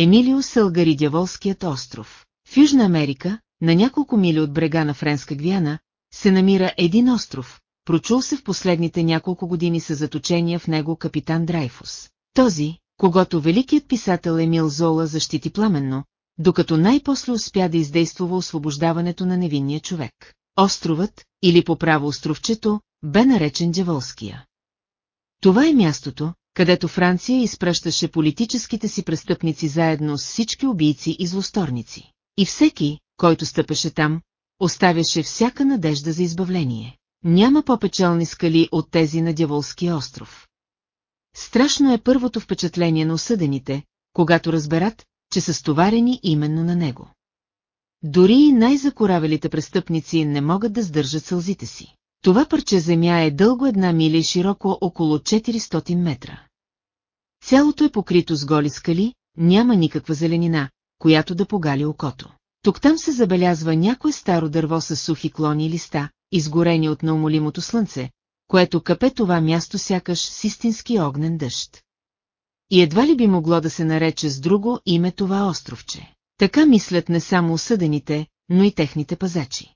Емилио Сългари Дяволският остров. В Южна Америка, на няколко мили от брега на Френска Гвиана, се намира един остров, прочул се в последните няколко години са заточения в него капитан Драйфус. Този, когато великият писател Емил Зола защити пламенно, докато най-после успя да издействува освобождаването на невинния човек. Островът, или по право островчето, бе наречен Дяволския. Това е мястото, където Франция изпращаше политическите си престъпници заедно с всички убийци и злосторници. И всеки, който стъпеше там, оставяше всяка надежда за избавление. Няма по-печални скали от тези на Дяволския остров. Страшно е първото впечатление на осъдените, когато разберат, че са стоварени именно на него. Дори и най-закоравелите престъпници не могат да сдържат сълзите си. Това парче земя е дълго една миля и широко около 400 метра. Цялото е покрито с голи скали, няма никаква зеленина, която да погали окото. Тук там се забелязва някое старо дърво с сухи клони и листа, изгорени от неумолимото слънце, което капе това място сякаш с истински огнен дъжд. И едва ли би могло да се нарече с друго име това островче. Така мислят не само осъдените, но и техните пазачи.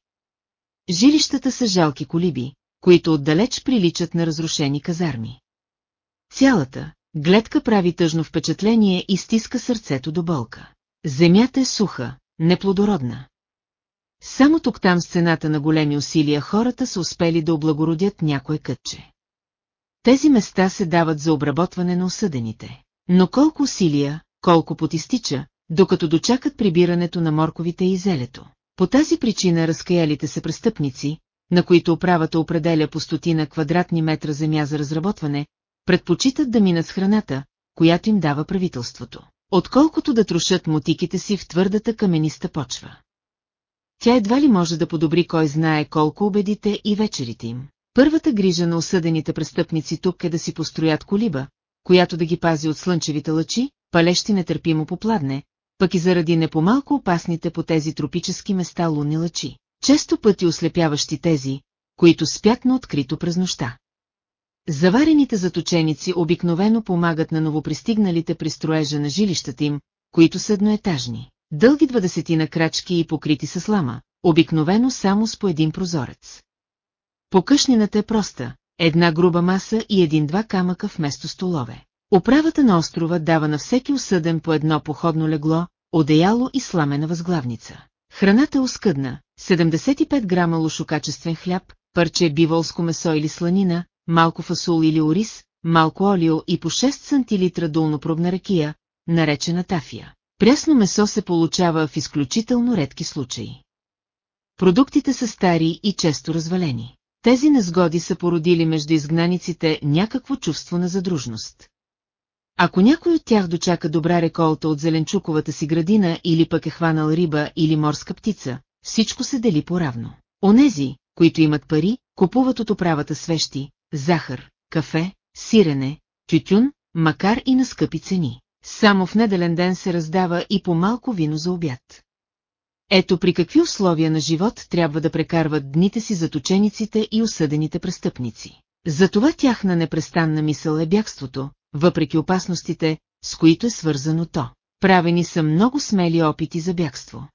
Жилищата са жалки колиби, които отдалеч приличат на разрушени казарми. Цялата гледка прави тъжно впечатление и стиска сърцето до болка. Земята е суха, неплодородна. Само тук-там с цената на големи усилия хората са успели да облагородят някое кътче. Тези места се дават за обработване на осъдените. Но колко усилия, колко потистича, докато дочакат прибирането на морковите и зелето. По тази причина разкаялите се престъпници, на които управата определя по стотина квадратни метра земя за разработване, предпочитат да минат с храната, която им дава правителството, отколкото да трошат мотиките си в твърдата камениста почва. Тя едва ли може да подобри кой знае колко обедите и вечерите им. Първата грижа на осъдените престъпници тук е да си построят колиба, която да ги пази от слънчевите лъчи, палещи нетърпимо попладне, пък и заради непомалко опасните по тези тропически места лунни лъчи, често пъти ослепяващи тези, които спят на открито през нощта. Заварените заточеници обикновено помагат на новопристигналите при строежа на жилищата им, които са едноетажни, дълги двадесетина крачки и покрити с лама, обикновено само с по един прозорец. Покъшнината е проста, една груба маса и един-два камъка вместо столове. Управата на острова дава на всеки осъден по едно походно легло, одеяло и сламена възглавница. Храната е оскъдна, 75 грама лошокачествен хляб, парче биволско месо или сланина, малко фасул или ориз, малко олио и по 6 сантилитра долнопробна ракия, наречена тафия. Прясно месо се получава в изключително редки случаи. Продуктите са стари и често развалени. Тези незгоди са породили между изгнаниците някакво чувство на задружност. Ако някой от тях дочака добра реколта от зеленчуковата си градина или пък е хванал риба или морска птица, всичко се дели поравно. Онези, които имат пари, купуват от управата свещи, захар, кафе, сирене, тютюн, макар и на скъпи цени. Само в неделен ден се раздава и по малко вино за обяд. Ето при какви условия на живот трябва да прекарват дните си заточениците и осъдените престъпници. Затова тяхна непрестанна мисъл е бягството, въпреки опасностите, с които е свързано то. Правени са много смели опити за бягство.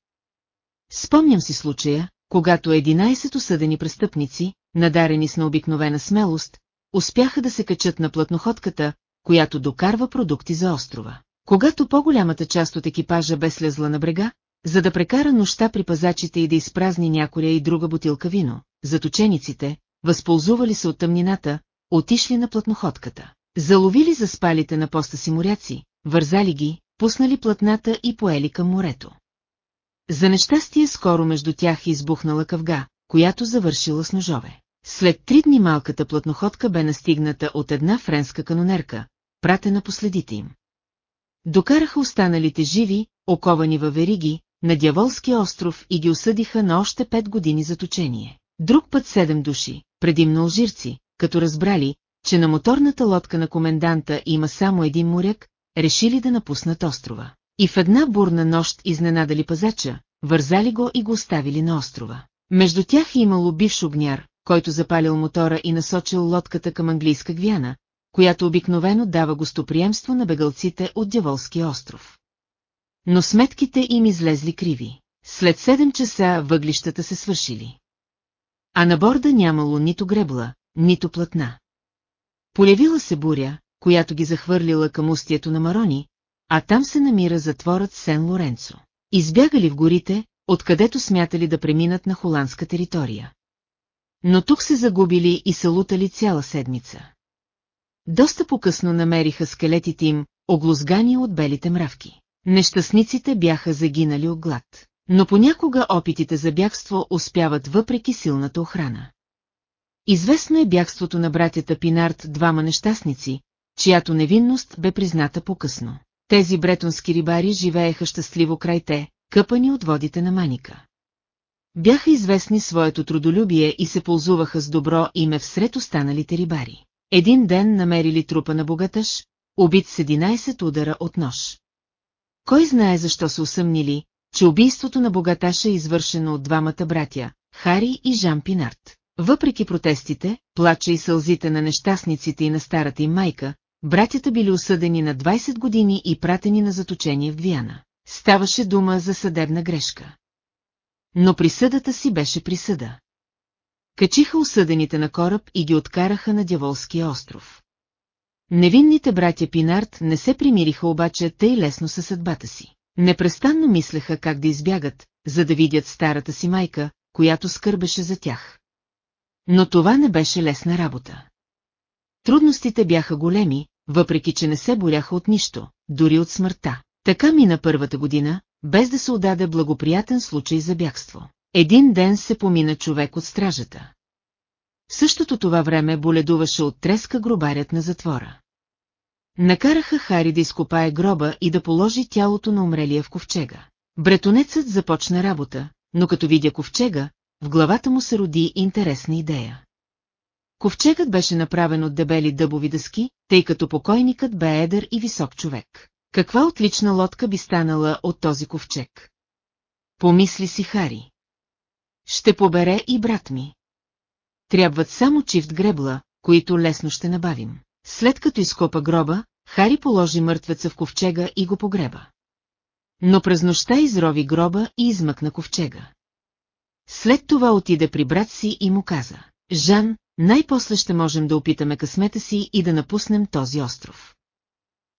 Спомням си случая, когато 11 осъдени престъпници, надарени с необикновена смелост, успяха да се качат на платноходката, която докарва продукти за острова. Когато по-голямата част от екипажа бе слезла на брега, за да прекара нощта при пазачите и да изпразни някоя и друга бутилка вино, заточениците, възползували се от тъмнината, отишли на платноходката. Заловили за спалите на поста си моряци, вързали ги, пуснали платната и поели към морето. За нещастие скоро между тях избухнала къвга, която завършила с ножове. След три дни малката платноходка бе настигната от една френска канонерка, пратена по следите им. Докараха останалите живи, оковани във вериги, на Дяволския остров и ги осъдиха на още пет години заточение. Друг път седем души, предимно алжирци, като разбрали, че на моторната лодка на коменданта има само един моряк, решили да напуснат острова. И в една бурна нощ изненадали пазача, вързали го и го оставили на острова. Между тях е имало бивш огняр, който запалил мотора и насочил лодката към английска гвяна, която обикновено дава гостоприемство на бегалците от Дяволския остров. но сметките им излезли криви. След 7 часа въглищата се свършили. А на борда нямало нито гребла, нито платна. Полявила се буря, която ги захвърлила към устието на Марони, а там се намира затворът Сен Лоренцо. Избягали в горите, откъдето смятали да преминат на холандска територия. Но тук се загубили и са лутали цяла седмица. Доста по-късно намериха скелетите им, оглузгани от белите мравки. Нещастниците бяха загинали от глад. Но понякога опитите за бягство успяват въпреки силната охрана. Известно е бягството на братята Пинарт двама нещастници, чиято невинност бе призната по-късно. Тези бретонски рибари живееха щастливо край те, къпани от водите на Маника. Бяха известни своето трудолюбие и се ползуваха с добро име всред останалите рибари. Един ден намерили трупа на богатъж, убит с 11 удара от нож. Кой знае защо се усъмнили, че убийството на богаташа е извършено от двамата братя, Хари и Жан Пинарт. Въпреки протестите, плача и сълзите на нещастниците и на старата им майка, братята били осъдени на 20 години и пратени на заточение в Гвиана. Ставаше дума за съдебна грешка. Но присъдата си беше присъда. Качиха осъдените на кораб и ги откараха на Дяволския остров. Невинните братя Пинарт не се примириха обаче тъй лесно със съдбата си. Непрестанно мислеха как да избягат, за да видят старата си майка, която скърбеше за тях. Но това не беше лесна работа. Трудностите бяха големи, въпреки че не се боряха от нищо, дори от смъртта. Така мина първата година, без да се отдаде благоприятен случай за бягство. Един ден се помина човек от стражата. В същото това време боледуваше от треска гробарят на затвора. Накараха Хари да изкопае гроба и да положи тялото на умрелия в ковчега. Бретонецът започна работа, но като видя ковчега, в главата му се роди интересна идея. Ковчегът беше направен от дебели дъбови дъски, тъй като покойникът бе едър и висок човек. Каква отлична лодка би станала от този ковчег? Помисли си Хари. Ще побере и брат ми. Трябват само чифт гребла, които лесно ще набавим. След като изкопа гроба, Хари положи мъртвеца в ковчега и го погреба. Но през нощта изрови гроба и измъкна ковчега. След това отиде при брат си и му каза, Жан, най-после ще можем да опитаме късмета си и да напуснем този остров.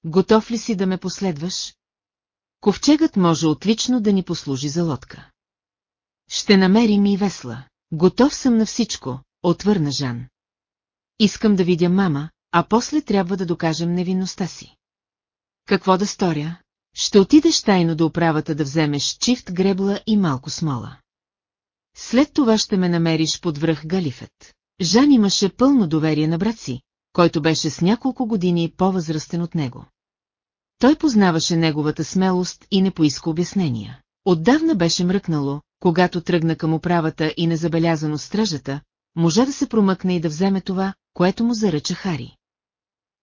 Готов ли си да ме последваш? Ковчегът може отлично да ни послужи за лодка. Ще намерим и весла. Готов съм на всичко, отвърна Жан. Искам да видя мама, а после трябва да докажем невинността си. Какво да сторя? Ще отидеш тайно до управата да вземеш чифт гребла и малко смола. След това ще ме намериш под връх Галифет. Жан имаше пълно доверие на брат си, който беше с няколко години по-възрастен от него. Той познаваше неговата смелост и не поиска обяснения. Отдавна беше мръкнало, когато тръгна към управата и незабелязано стражата, може да се промъкне и да вземе това, което му заръча Хари.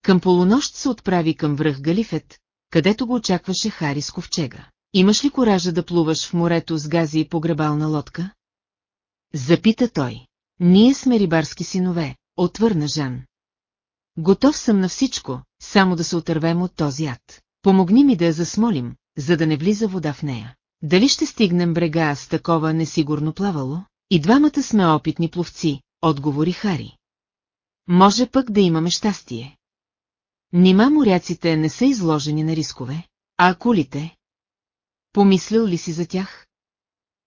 Към полунощ се отправи към връх Галифет, където го очакваше Хари с ковчега. Имаш ли коража да плуваш в морето с гази и погребална лодка? Запита той. Ние сме рибарски синове, отвърна Жан. Готов съм на всичко, само да се отървем от този ад. Помогни ми да я засмолим, за да не влиза вода в нея. Дали ще стигнем брега с такова несигурно плавало? И двамата сме опитни пловци, отговори Хари. Може пък да имаме щастие. Нима моряците не са изложени на рискове, а акулите? Помислил ли си за тях?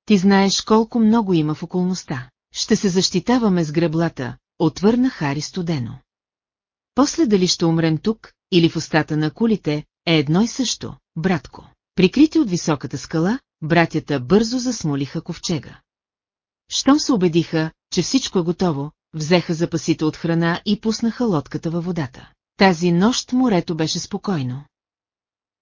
Ти знаеш колко много има в околността. Ще се защитаваме с греблата, отвърна Хари студено. После дали ще умрем тук, или в устата на кулите, е едно и също, братко. Прикрити от високата скала, братята бързо засмолиха ковчега. Щом се убедиха, че всичко е готово, взеха запасите от храна и пуснаха лодката във водата. Тази нощ морето беше спокойно.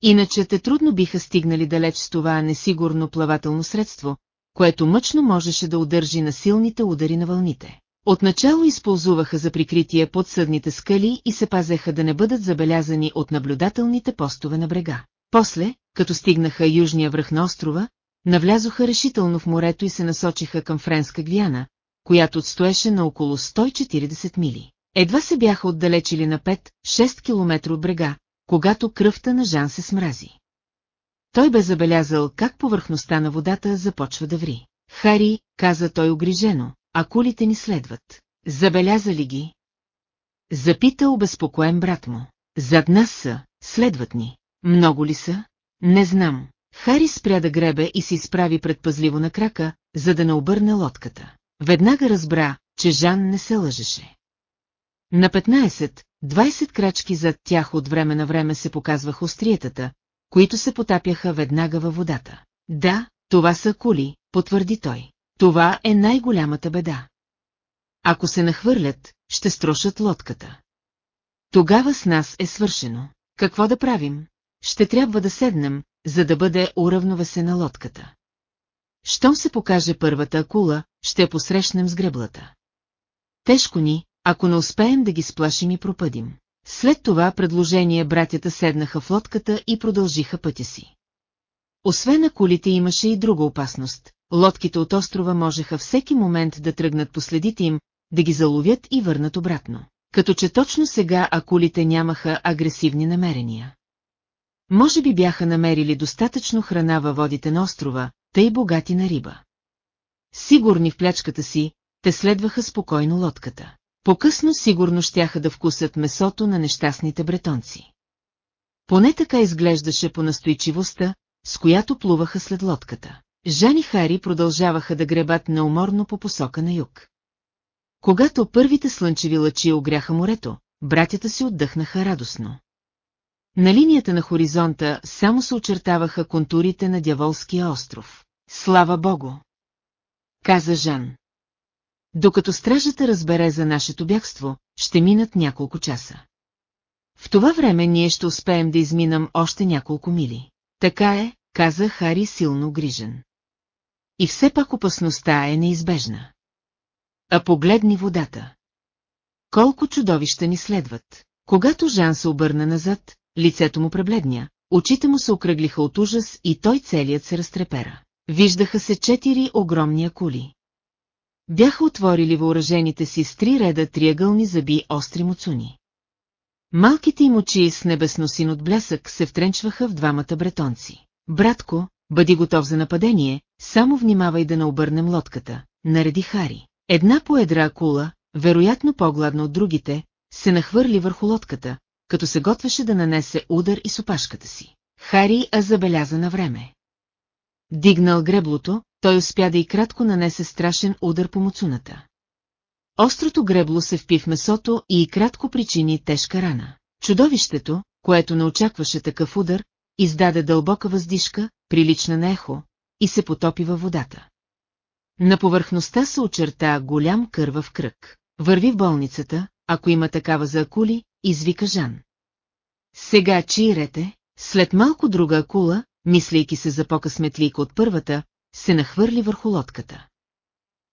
Иначе те трудно биха стигнали далеч с това несигурно плавателно средство, което мъчно можеше да удържи на силните удари на вълните. Отначало използваха за прикритие под съдните скали и се пазеха да не бъдат забелязани от наблюдателните постове на брега. После, като стигнаха южния връх на острова, навлязоха решително в морето и се насочиха към Френска Гвиана, която отстоеше на около 140 мили. Едва се бяха отдалечили на 5-6 км от брега, когато кръвта на Жан се смрази. той бе забелязал как повърхността на водата започва да ври. Хари, каза той огрижено, а кулите ни следват. Забеляза ли ги? Запита обезпокоен брат му. Зад нас са, следват ни. Много ли са? Не знам. Хари спря да гребе и се изправи предпазливо на крака, за да не обърне лодката. Веднага разбра, че Жан не се лъжеше. На 15-20 крачки зад тях от време на време се показваха остриетата, които се потапяха веднага във водата. Да, това са кули, потвърди той. Това е най-голямата беда. Ако се нахвърлят, ще строшат лодката. Тогава с нас е свършено. Какво да правим? Ще трябва да седнем, за да бъде уравновесена лодката. Щом се покаже първата акула, ще посрещнем с греблата. Тежко ни, ако не успеем да ги сплашим и пропъдим. След това предложение братята седнаха в лодката и продължиха пътя си. Освен на кулите имаше и друга опасност. Лодките от острова можеха всеки момент да тръгнат по следите им, да ги заловят и върнат обратно. Като че точно сега акулите нямаха агресивни намерения. Може би бяха намерили достатъчно храна във водите на острова, тъй богати на риба. Сигурни в плячката си, те следваха спокойно лодката. По-късно сигурно щяха да вкусят месото на нещастните бретонци. Поне така изглеждаше по настойчивостта, с която плуваха след лодката. Жан и Хари продължаваха да гребат неуморно по посока на юг. Когато първите слънчеви лъчи огряха морето, братята си отдъхнаха радостно. На линията на хоризонта само се очертаваха контурите на Дяволския остров. Слава Богу! Каза Жан. Докато стражата разбере за нашето бягство, ще минат няколко часа. В това време ние ще успеем да изминам още няколко мили. Така е, каза Хари силно грижен. И все пак опасността е неизбежна. А погледни водата. Колко чудовища ни следват. Когато Жан се обърна назад, лицето му пребледня, очите му се окръглиха от ужас и той целият се разтрепера. Виждаха се четири огромни акули. Бяха отворили въоръжените си с три реда триъгълни зъби остри муцуни. Малките им очи с небесносин от блясък се втренчваха в двамата бретонци. Братко, бъди готов за нападение, само внимавай да не обърнем лодката, нареди Хари. Една поедра акула, вероятно по-гладна от другите, се нахвърли върху лодката, като се готвеше да нанесе удар и с опашката си. Хари а забеляза на време. Дигнал греблото, той успя да и кратко нанесе страшен удар по муцуната. Острото гребло се впи в месото и кратко причини тежка рана. Чудовището, което не очакваше такъв удар, издаде дълбока въздишка, прилична на ехо, и се потопи във водата. На повърхността се очерта голям кървав кръг. Върви в болницата, ако има такава за акули, извика Жан. Сега чирете, след малко друга акула, мислейки се за по-късметлийка от първата, се нахвърли върху лодката.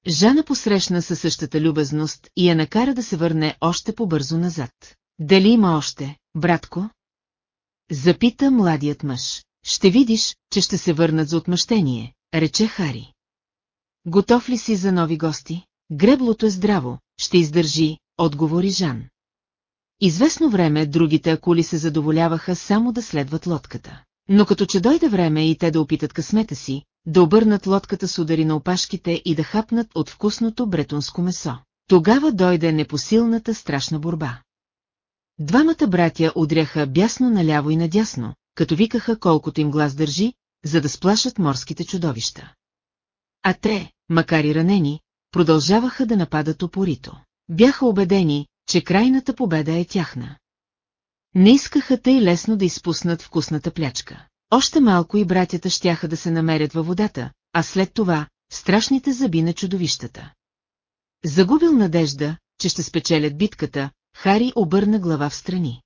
Жана посрещна със същата любезност и я накара да се върне още по-бързо назад. Дали има още, братко? Запита младият мъж. Ще видиш, че ще се върнат за отмъщение, рече Хари. Готов ли си за нови гости? Греблото е здраво, ще издържи, отговори Жан. Известно време другите акули се задоволяваха само да следват лодката. Но като че дойде време и те да опитат късмета си, да обърнат лодката с удари на опашките и да хапнат от вкусното бретонско месо. Тогава дойде непосилната страшна борба. Двамата братя удряха бясно наляво и надясно, като викаха колкото им глас държи, за да сплашат морските чудовища. А те, макар и ранени, продължаваха да нападат опорито. Бяха убедени, че крайната победа е тяхна. Не искаха тъй лесно да изпуснат вкусната плячка. Още малко и братята щяха да се намерят във водата, а след това – страшните зъби на чудовищата. Загубил надежда, че ще спечелят битката, Хари обърна глава в страни.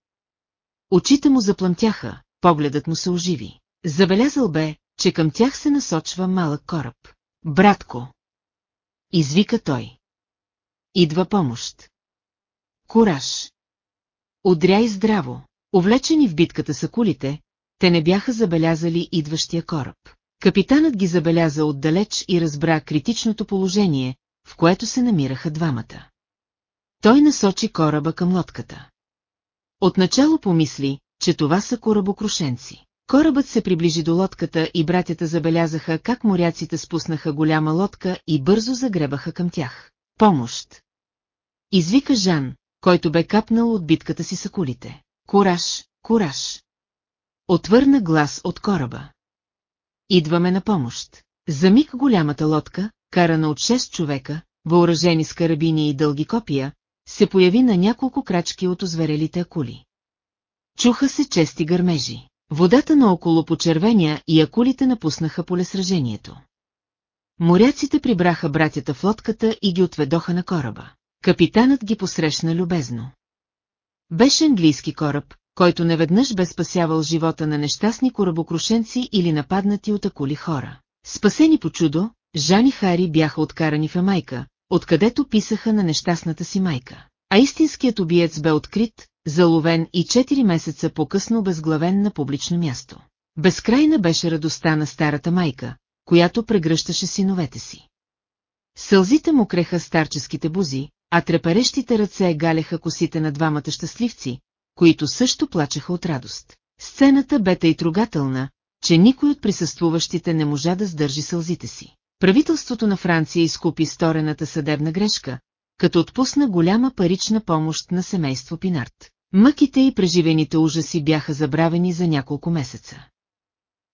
Очите му заплъмтяха, погледът му се оживи. Забелязал бе, че към тях се насочва малък кораб. Братко! Извика той. Идва помощ. Кураж! Удряй здраво! Увлечени в битката са кулите, те не бяха забелязали идващия кораб. Капитанът ги забеляза отдалеч и разбра критичното положение, в което се намираха двамата. Той насочи кораба към лодката. Отначало помисли, че това са корабокрушенци. Корабът се приближи до лодката и братята забелязаха как моряците спуснаха голяма лодка и бързо загребаха към тях. Помощ! Извика Жан, който бе капнал от битката си с акулите. Кураж, кураж! Отвърна глас от кораба. Идваме на помощ. За миг голямата лодка, карана от шест човека, въоръжени с карабини и дълги копия, се появи на няколко крачки от озверелите акули. Чуха се чести гърмежи. Водата наоколо почервеня и акулите напуснаха полесражението. Моряците прибраха братята в лодката и ги отведоха на кораба. Капитанът ги посрещна любезно. Беше английски кораб, който неведнъж бе спасявал живота на нещастни корабокрушенци или нападнати от акули хора. Спасени по чудо, Жан и Хари бяха откарани в Ямайка, откъдето писаха на нещастната си майка. А истинският убиец бе открит, заловен и 4 месеца по-късно безглавен на публично място. Безкрайна беше радостта на старата майка, която прегръщаше синовете си. Сълзите му креха старческите бузи, а треперещите ръце галеха косите на двамата щастливци, които също плачеха от радост. Сцената бе тъй трогателна, че никой от присъствуващите не можа да сдържи сълзите си. Правителството на Франция изкупи сторената съдебна грешка, като отпусна голяма парична помощ на семейство Пинарт. Мъките и преживените ужаси бяха забравени за няколко месеца.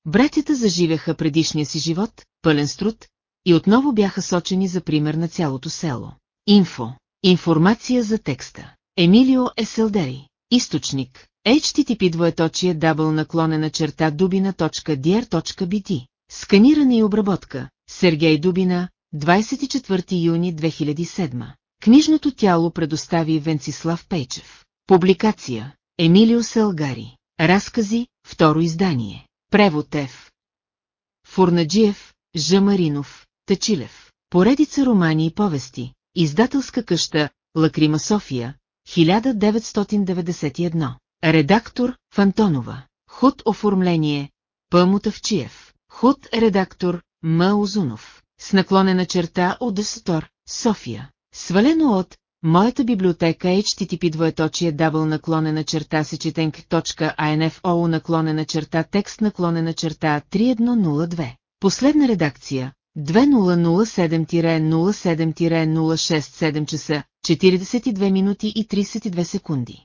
Братята заживяха предишния си живот, пълен с труд, и отново бяха сочени за пример на цялото село. Инфо. Информация за текста. Емилио Еселдери. Източник. HTTP двоеточие дабл наклонена черта dubina.dr.bt. Сканиране и обработка. Сергей Дубина, 24 юни 2007. Книжното тяло предостави Венцислав Пейчев. Публикация. Емилио Селгари. Разкази, второ издание. Превод Ф. Фурнаджиев, Ж. Маринов, Тачилев. Поредица романи и повести. Издателска къща, Лакрима София, 1991. Редактор, Фантонова. Худ оформление, П. Мутавчиев. Худ редактор, М. Озунов. С наклонена черта от Дестор, София. Свалено от Моята библиотека HTTP двоеточие дабл наклонена черта сечетенк.info наклонена черта текст наклонена черта 3102. Последна редакция 2007-07-06 7 часа 42 минути и 32 секунди.